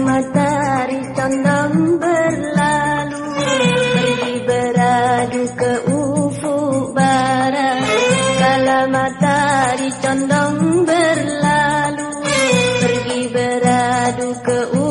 matahari condong berlalu Pergi beradu ke ufuk barat. Kala matahari condong berlalu Pergi beradu ke ufuk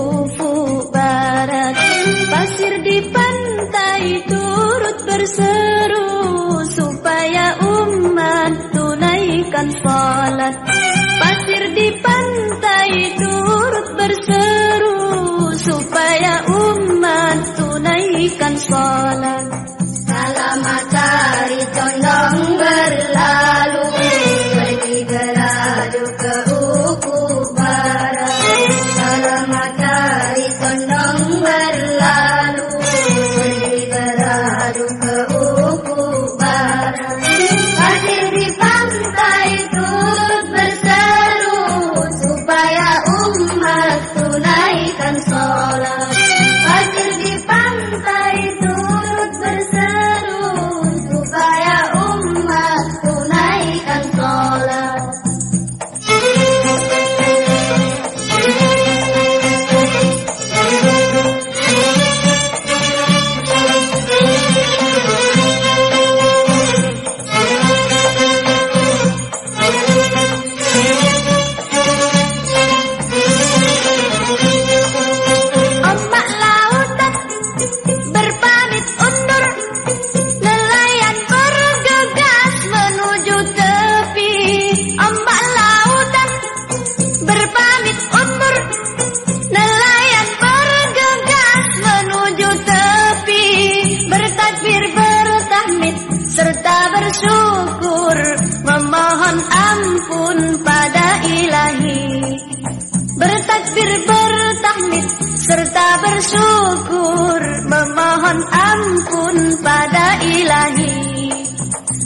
bertahmid serta bersyukur memohon ampun pada ilahi.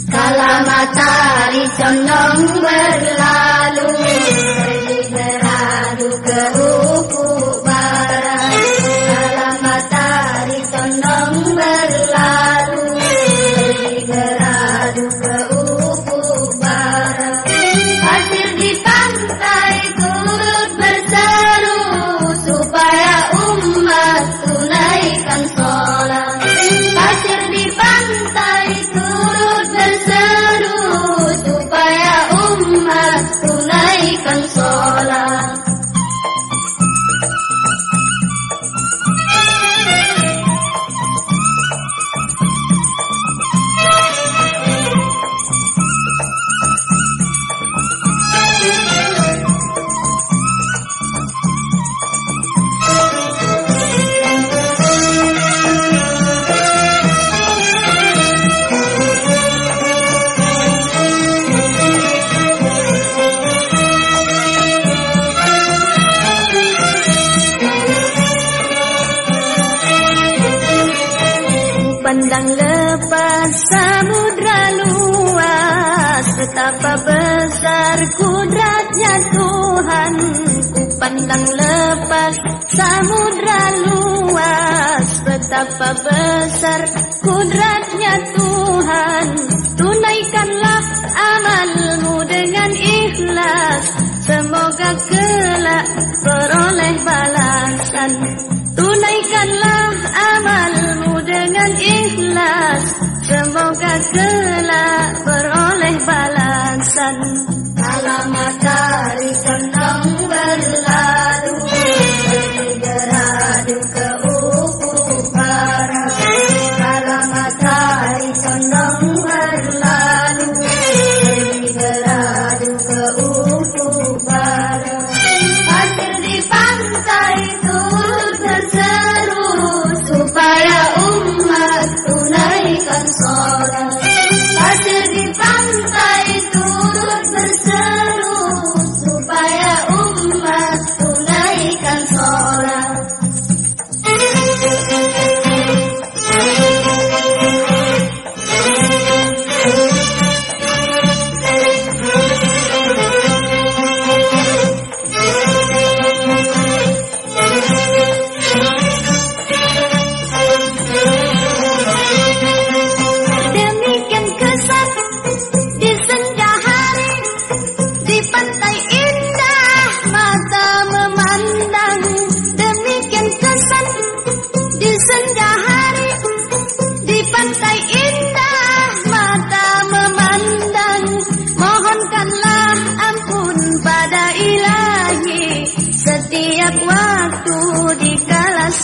Kala matahari condong berlalu berlalu ke ufuk. yang lepas samudra luas Betapa besar kudratnya Tuhan. Ku pandang lepas samudra luas Betapa besar kudratnya Tuhan. Tunaikanlah amalmu dengan ikhlas Semoga kelak peroleh balasan. Tunaikanlah amalmu mereka beroleh balasan. alamat matahari tentang berlalu.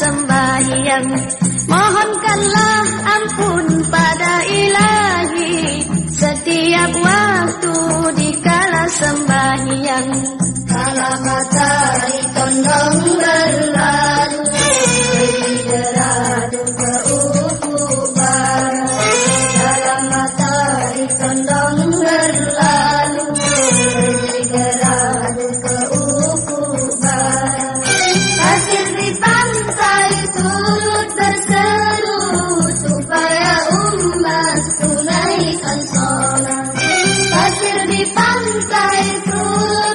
sembahyang. Mohonkanlah ampun kami kan sholat Pasir di pantai turun